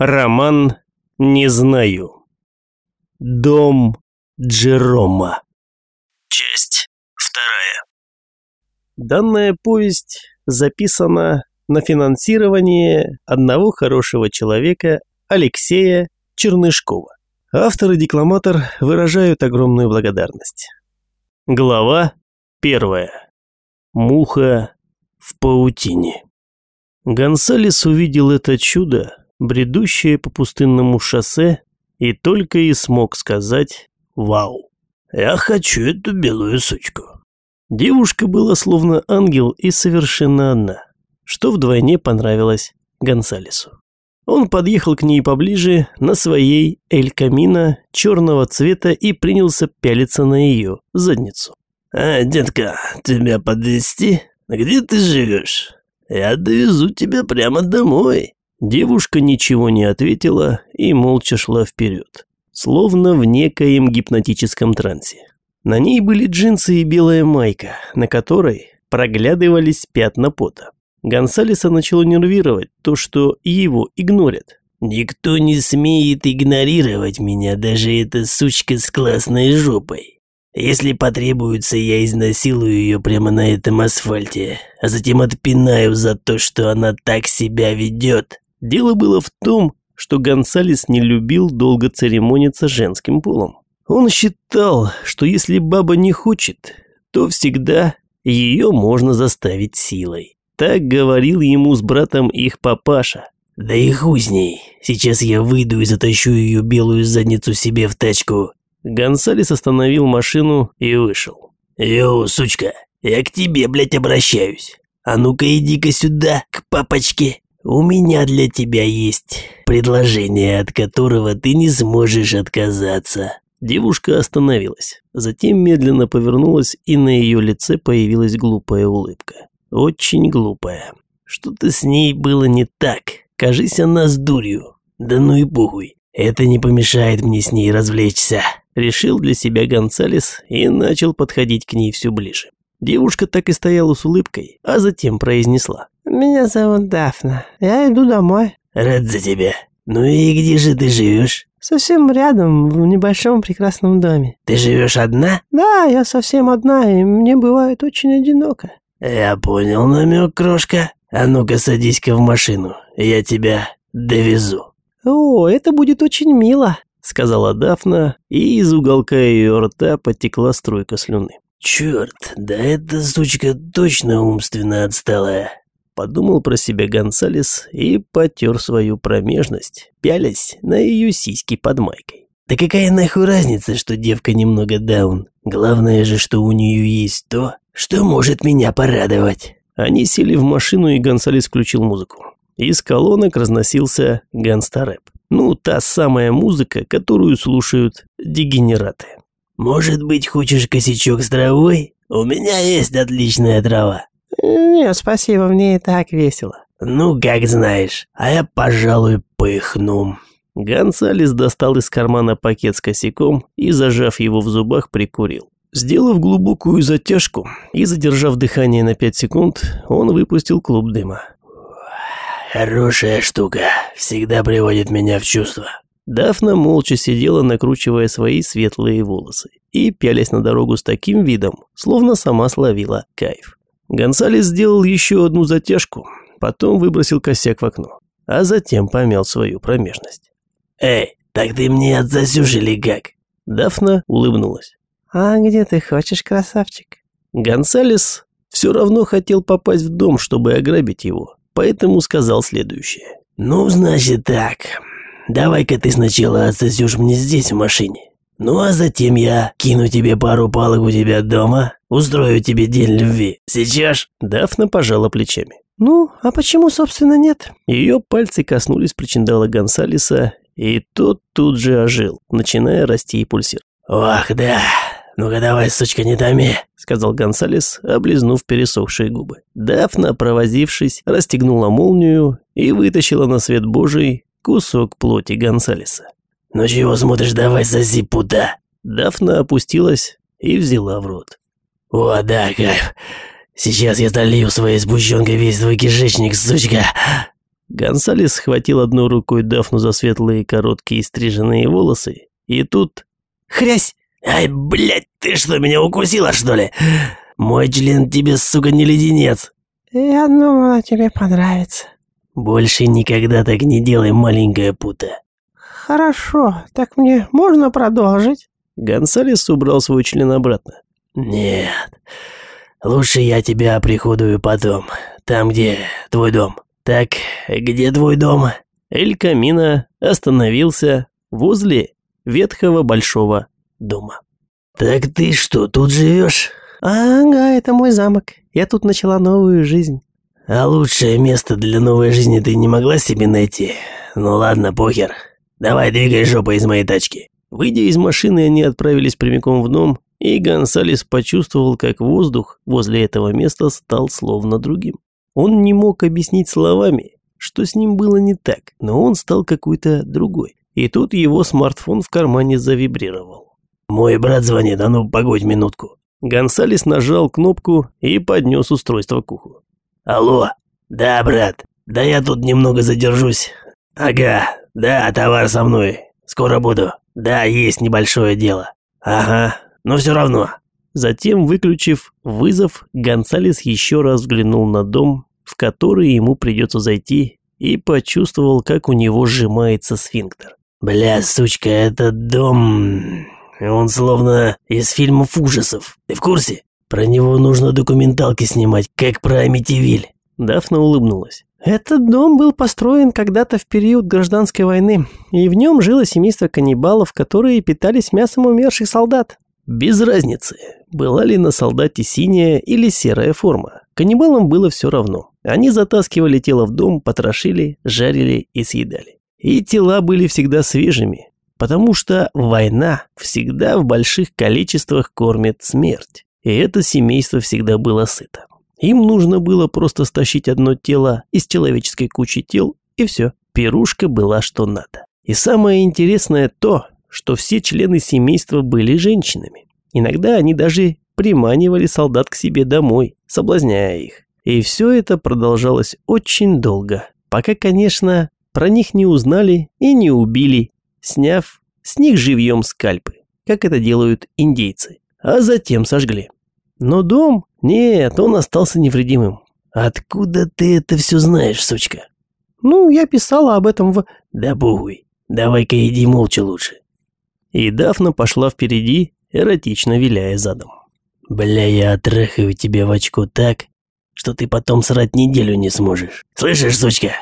Роман «Не знаю». Дом Джерома. Часть вторая. Данная повесть записана на финансирование одного хорошего человека Алексея Чернышкова. Автор и декламатор выражают огромную благодарность. Глава первая. Муха в паутине. Гонсалес увидел это чудо, бредущее по пустынному шоссе, и только и смог сказать «Вау!» «Я хочу эту белую сучку». Девушка была словно ангел и совершенно одна, что вдвойне понравилось Гонсалесу. Он подъехал к ней поближе на своей Эль Камино черного цвета и принялся пялиться на ее задницу. «А, детка, тебя подвезти? Где ты живешь? Я довезу тебя прямо домой». Девушка ничего не ответила и молча шла вперед, словно в некоем гипнотическом трансе. На ней были джинсы и белая майка, на которой проглядывались пятна пота. Гонсалеса начало нервировать то, что его игнорят. «Никто не смеет игнорировать меня, даже эта сучка с классной жопой. Если потребуется, я изнасилую ее прямо на этом асфальте, а затем отпинаю за то, что она так себя ведет. Дело было в том, что Гонсалес не любил долго церемониться женским полом. Он считал, что если баба не хочет, то всегда ее можно заставить силой. Так говорил ему с братом их папаша. «Да и хуй с ней. Сейчас я выйду и затащу ее белую задницу себе в тачку». Гонсалес остановил машину и вышел. «Йоу, сучка, я к тебе, блядь, обращаюсь. А ну-ка иди-ка сюда, к папочке. У меня для тебя есть предложение, от которого ты не сможешь отказаться». Девушка остановилась, затем медленно повернулась, и на ее лице появилась глупая улыбка. Очень глупая. Что-то с ней было не так. Кажись, она с дурью. Да ну и похуй. Это не помешает мне с ней развлечься. Решил для себя Гонсалес и начал подходить к ней все ближе. Девушка так и стояла с улыбкой, а затем произнесла. «Меня зовут Дафна. Я иду домой». «Рад за тебя. Ну и где же ты живешь?» «Совсем рядом, в небольшом прекрасном доме». «Ты живешь одна?» «Да, я совсем одна, и мне бывает очень одиноко». «Я понял намек, крошка. А ну-ка садись-ка в машину, я тебя довезу». «О, это будет очень мило», — сказала Дафна, и из уголка ее рта потекла струйка слюны. «Черт, да эта сучка точно умственно отсталая подумал про себя Гонсалес и потер свою промежность, пялясь на ее сиськи под майкой. Да какая нахуй разница, что девка немного даун? Главное же, что у нее есть то, что может меня порадовать. Они сели в машину, и Гонсалес включил музыку. Из колонок разносился ганстарэп. Ну, та самая музыка, которую слушают дегенераты. «Может быть, хочешь косячок с травой? У меня есть отличная трава. «Нет, спасибо, мне и так весело». «Ну, как знаешь, а я, пожалуй, пыхну». Гонсалес достал из кармана пакет с косяком и, зажав его в зубах, прикурил. Сделав глубокую затяжку и задержав дыхание на 5 секунд, он выпустил клуб дыма. «Хорошая штука, всегда приводит меня в чувство». Дафна молча сидела, накручивая свои светлые волосы и пялясь на дорогу с таким видом, словно сама словила кайф. Гонсалес сделал еще одну затяжку, потом выбросил косяк в окно, а затем помял свою промежность. «Эй, так ты мне отзасешь или как?» Дафна улыбнулась. «А где ты хочешь, красавчик?» Гонсалес все равно хотел попасть в дом, чтобы ограбить его, поэтому сказал следующее. «Ну, значит так. Давай-ка ты сначала отсосешь мне здесь, в машине. Ну а затем я кину тебе пару палок у тебя дома, устрою тебе день любви. Сейчас?» Дафна пожала плечами. «Ну, а почему, собственно, нет?» Ее пальцы коснулись причиндала Гонсалеса, и тот тут же ожил, начиная расти и пульсировать. «Ох, да. Ну-ка давай, сучка, не томи», — сказал Гонсалес, облизнув пересохшие губы. Дафна, провозившись, расстегнула молнию и вытащила на свет божий кусок плоти Гонсалеса. «Ну чего смотришь, давай соси, пута!» Дафна опустилась и взяла в рот. «О, да, кайф! Сейчас я долью своей сгущенкой весь твой кишечник, сучка!» Гонсалес схватил одной рукой Дафну за светлые короткие стриженные волосы, и тут... Хрясь! Ай, блядь, ты что, меня укусила, что ли? Мой член тебе, сука, не леденец. Я думала, тебе понравится. Больше никогда так не делай, маленькая пута. Хорошо, так мне можно продолжить? Гонсалес убрал свой член обратно. Нет, лучше я тебя оприходую потом, там, где твой дом. Так, где твой дом? Эль Камино остановился возле ветхого большого дома. Так ты что, тут живешь? Ага, это мой замок. Я тут начала новую жизнь. А лучшее место для новой жизни ты не могла себе найти? Ну ладно, похер. Давай двигай жопой из моей тачки. Выйдя из машины, они отправились прямиком в дом, и Гонсалес почувствовал, как воздух возле этого места стал словно другим. Он не мог объяснить словами, что с ним было не так, но он стал какой-то другой. И тут его смартфон в кармане завибрировал. «Мой брат звонит, а ну погодь минутку». Гонсалес нажал кнопку и поднес устройство к уху. «Алло, да, брат, да я тут немного задержусь. Ага, да, товар со мной, скоро буду. Да, есть небольшое дело. Ага, но все равно, Затем, выключив вызов, Гонсалес еще раз взглянул на дом, в который ему придется зайти, и почувствовал, как у него сжимается сфинктер. «Бля, сучка, этот дом... Он словно из фильмов ужасов. Ты в курсе? Про него нужно документалки снимать, как про Амитивиль». Дафна улыбнулась. Этот дом был построен когда-то в период гражданской войны, и в нем жило семейство каннибалов, которые питались мясом умерших солдат. Без разницы, была ли на солдате синяя или серая форма. Каннибалам было все равно. Они затаскивали тело в дом, потрошили, жарили и съедали. И тела были всегда свежими, потому что война всегда в больших количествах кормит смерть. И это семейство всегда было сыто. Им нужно было просто стащить одно тело из человеческой кучи тел, и все. Пирушка была что надо. И самое интересное то, что все члены семейства были женщинами. Иногда они даже приманивали солдат к себе домой, соблазняя их. И все это продолжалось очень долго, пока, конечно, про них не узнали и не убили, сняв с них живьем скальпы, как это делают индейцы, а затем сожгли. Но дом, нет, он остался невредимым. «Откуда ты это все знаешь, сучка?» «Ну, я писала об этом в...» «Да бугуй, давай-ка иди молча лучше. И Дафна пошла впереди, эротично виляя задом. «Бля, я отрахаю тебе в очко так, что ты потом срать неделю не сможешь. Слышишь, сучка?»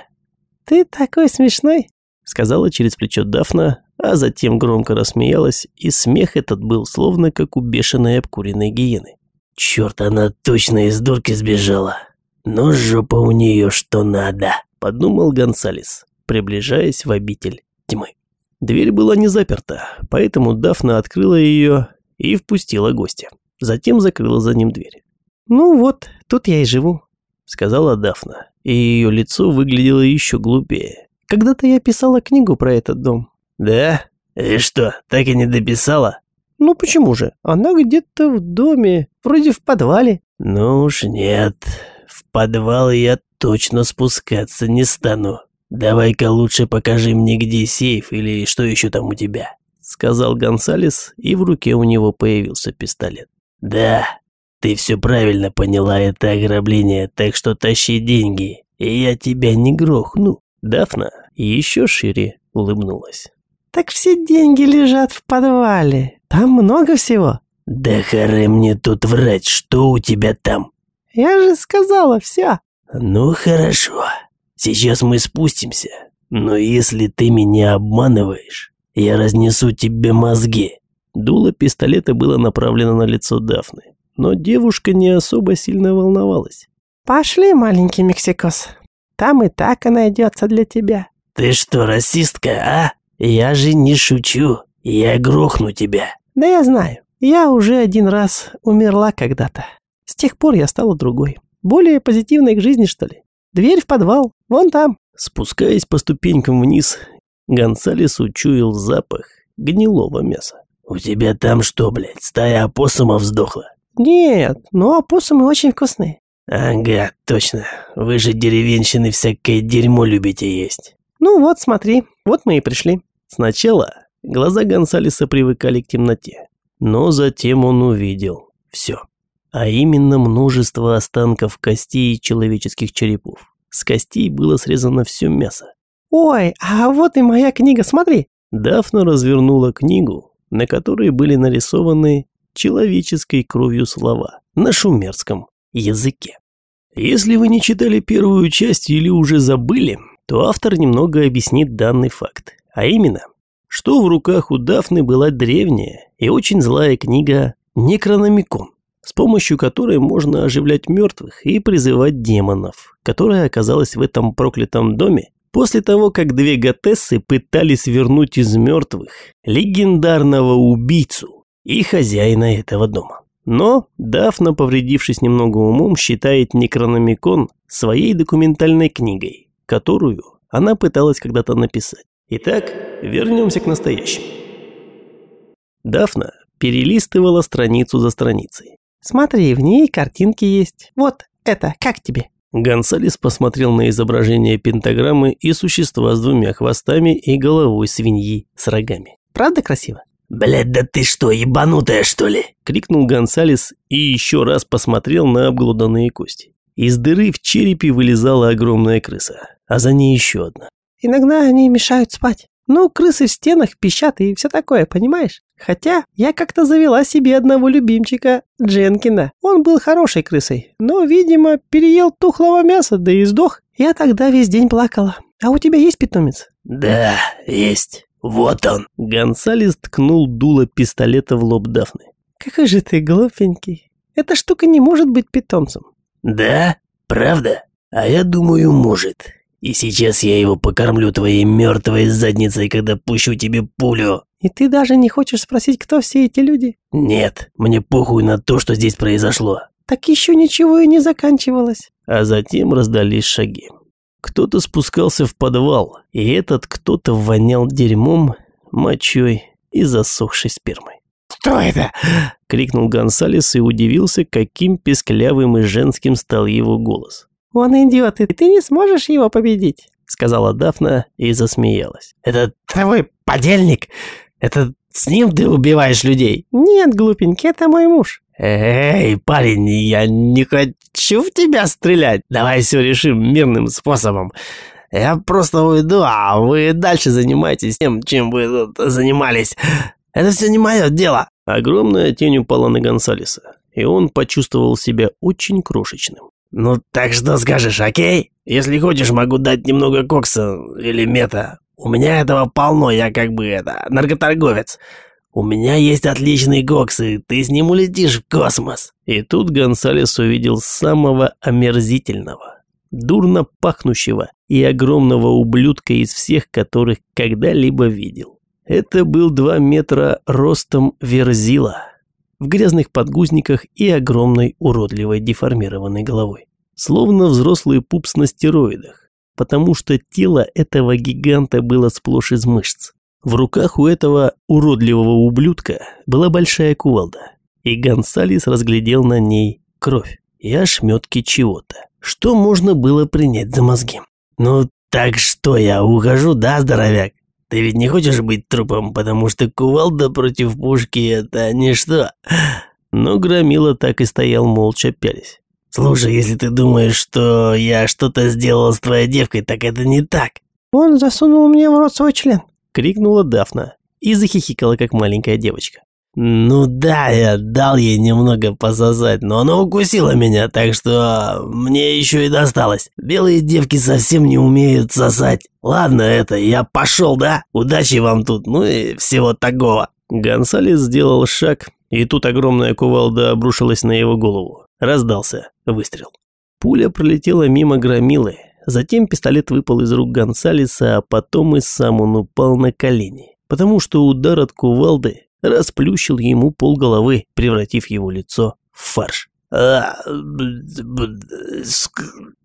«Ты такой смешной», — сказала через плечо Дафна, а затем громко рассмеялась, и смех этот был словно как у бешеной обкуренной гиены. «Чёрт, она точно из дурки сбежала. Но жопа у нее что надо», — подумал Гонсалес, приближаясь в обитель тьмы. Дверь была не заперта, поэтому Дафна открыла ее и впустила гостя. Затем закрыла за ним дверь. «Ну вот, тут я и живу», — сказала Дафна, и ее лицо выглядело еще глупее. «Когда-то я писала книгу про этот дом». «Да? И что, так и не дописала?» «Ну почему же? Она где-то в доме, вроде в подвале». «Ну уж нет, в подвал я точно спускаться не стану». «Давай-ка лучше покажи мне, где сейф или что еще там у тебя», сказал Гонсалес, и в руке у него появился пистолет. «Да, ты все правильно поняла, это ограбление, так что тащи деньги, и я тебя не грохну». Дафна еще шире улыбнулась. «Так все деньги лежат в подвале, там много всего». «Да харе мне тут врать, что у тебя там?» «Я же сказала все». «Ну хорошо, Сейчас мы спустимся, но если ты меня обманываешь, я разнесу тебе мозги». Дуло пистолета было направлено на лицо Дафны, но девушка не особо сильно волновалась. «Пошли, маленький Мексикос, там и так и найдется для тебя». «Ты что, расистка, а? Я же не шучу, я грохну тебя». «Да я знаю, я уже один раз умерла когда-то. С тех пор я стала другой, более позитивной к жизни, что ли. Дверь в подвал, вон там». Спускаясь по ступенькам вниз, Гонсалес учуял запах гнилого мяса. «У тебя там что, блядь, стая опоссумов сдохла?» «Нет, но опоссумы очень вкусные. Ага, точно. Вы же деревенщины всякое дерьмо любите есть. Ну вот, смотри, вот мы и пришли. Сначала глаза Гонсалеса привыкали к темноте, но затем он увидел все. А именно множество останков костей и человеческих черепов. С костей было срезано все мясо. Ой, а вот и моя книга, смотри. Дафна развернула книгу, на которой были нарисованы человеческой кровью слова на шумерском языке. Если вы не читали первую часть или уже забыли, то автор немного объяснит данный факт. А именно, что в руках у Дафны была древняя и очень злая книга Некрономикон, с помощью которой можно оживлять мертвых и призывать демонов, которая оказалась в этом проклятом доме после того, как две готессы пытались вернуть из мертвых легендарного убийцу и хозяина этого дома. Но Дафна, повредившись немного умом, считает Некрономикон своей документальной книгой, которую она пыталась когда-то написать. Итак, вернемся к настоящему. Дафна перелистывала страницу за страницей. Смотри, в ней картинки есть. Вот это, как тебе? Гонсалес посмотрел на изображение пентаграммы и существа с двумя хвостами и головой свиньи с рогами. Правда красиво? «Блядь, да ты что, ебанутая, что ли?» – крикнул Гонсалес и еще раз посмотрел на обглоданные кости. Из дыры в черепе вылезала огромная крыса, а за ней еще одна. Иногда они мешают спать. Ну, крысы в стенах пищат и все такое, понимаешь? Хотя я как-то завела себе одного любимчика, Дженкина. Он был хорошей крысой, но, видимо, переел тухлого мяса, да и сдох. Я тогда весь день плакала. А у тебя есть питомец? Да, есть. Вот он. Гонсалес ткнул дуло пистолета в лоб Дафны. Какой же ты глупенький. Эта штука не может быть питомцем. Да? Правда? А я думаю, может. И сейчас я его покормлю твоей мертвой задницей, когда пущу тебе пулю. И ты даже не хочешь спросить, кто все эти люди? Нет, мне похуй на то, что здесь произошло. Так еще ничего и не заканчивалось. А затем раздались шаги. Кто-то спускался в подвал, и этот кто-то вонял дерьмом, мочой и засохшей спермой. «Что это?» – крикнул Гонсалес и удивился, каким песклявым и женским стал его голос. «Он идиот, и ты не сможешь его победить», – сказала Дафна и засмеялась. «Это твой подельник? Это с ним ты убиваешь людей?» «Нет, глупенький, это мой муж». «Эй, парень, я не хочу в тебя стрелять. Давай все решим мирным способом. Я просто уйду, а вы дальше занимайтесь тем, чем вы тут занимались. Это все не мое дело». Огромная тень упала на Гонсалеса, и он почувствовал себя очень крошечным. «Ну так что скажешь, окей? Если хочешь, могу дать немного кокса или мета. У меня этого полно, я как бы это, наркоторговец. У меня есть отличный кокс, и ты с ним улетишь в космос». И тут Гонсалес увидел самого омерзительного, дурно пахнущего и огромного ублюдка из всех, которых когда-либо видел. Это был два метра ростом верзила, в грязных подгузниках и огромной уродливой деформированной головой. Словно взрослый пупс на стероидах, потому что тело этого гиганта было сплошь из мышц. В руках у этого уродливого ублюдка была большая кувалда, и Гонсалес разглядел на ней кровь и ошметки чего-то, что можно было принять за мозги. «Ну так что я ухожу, да, здоровяк? Ты ведь не хочешь быть трупом, потому что кувалда против пушки – это ничто». Но Громила так и стоял молча пялись. «Слушай, если ты думаешь, что я что-то сделал с твоей девкой, так это не так». «Он засунул мне в рот свой член», – крикнула Дафна и захихикала, как маленькая девочка. «Ну да, я дал ей немного пососать, но она укусила меня, так что мне еще и досталось. Белые девки совсем не умеют сосать. Ладно, это, я пошел, да? Удачи вам тут, ну и всего такого». Гонсалес сделал шаг, и тут огромная кувалда обрушилась на его голову. Раздался выстрел. Пуля пролетела мимо громилы, затем пистолет выпал из рук Гонсалеса, а потом и сам он упал на колени, потому что удар от кувалды расплющил ему полголовы, превратив его лицо в фарш. «А,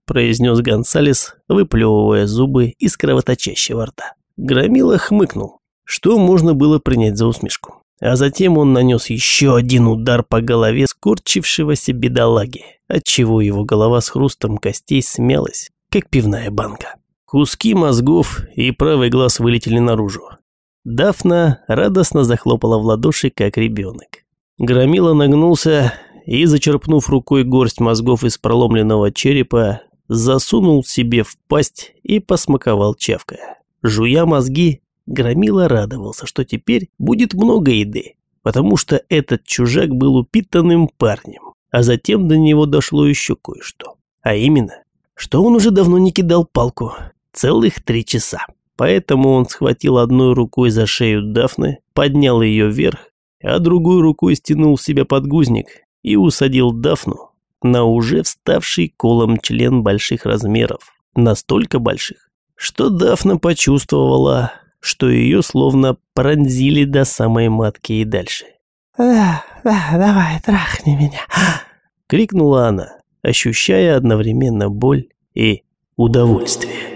произнес Гонсалес, выплевывая зубы из кровоточащего рта. Громила хмыкнул, что можно было принять за усмешку. А затем он нанес еще один удар по голове скорчившегося бедолаги, отчего его голова с хрустом костей смялась, как пивная банка. Куски мозгов и правый глаз вылетели наружу. Дафна радостно захлопала в ладоши, как ребенок. Громила нагнулся и, зачерпнув рукой горсть мозгов из проломленного черепа, засунул себе в пасть и посмаковал чавкая. Жуя мозги, Громила радовался, что теперь будет много еды, потому что этот чужак был упитанным парнем. А затем до него дошло еще кое-что. А именно, что он уже давно не кидал палку. Целых три часа. Поэтому он схватил одной рукой за шею Дафны, поднял ее вверх, а другой рукой стянул в себя подгузник и усадил Дафну на уже вставший колом член больших размеров. Настолько больших, что Дафна почувствовала, что ее словно пронзили до самой матки и дальше. «Да, да, давай, трахни меня!» Крикнула она, ощущая одновременно боль и удовольствие.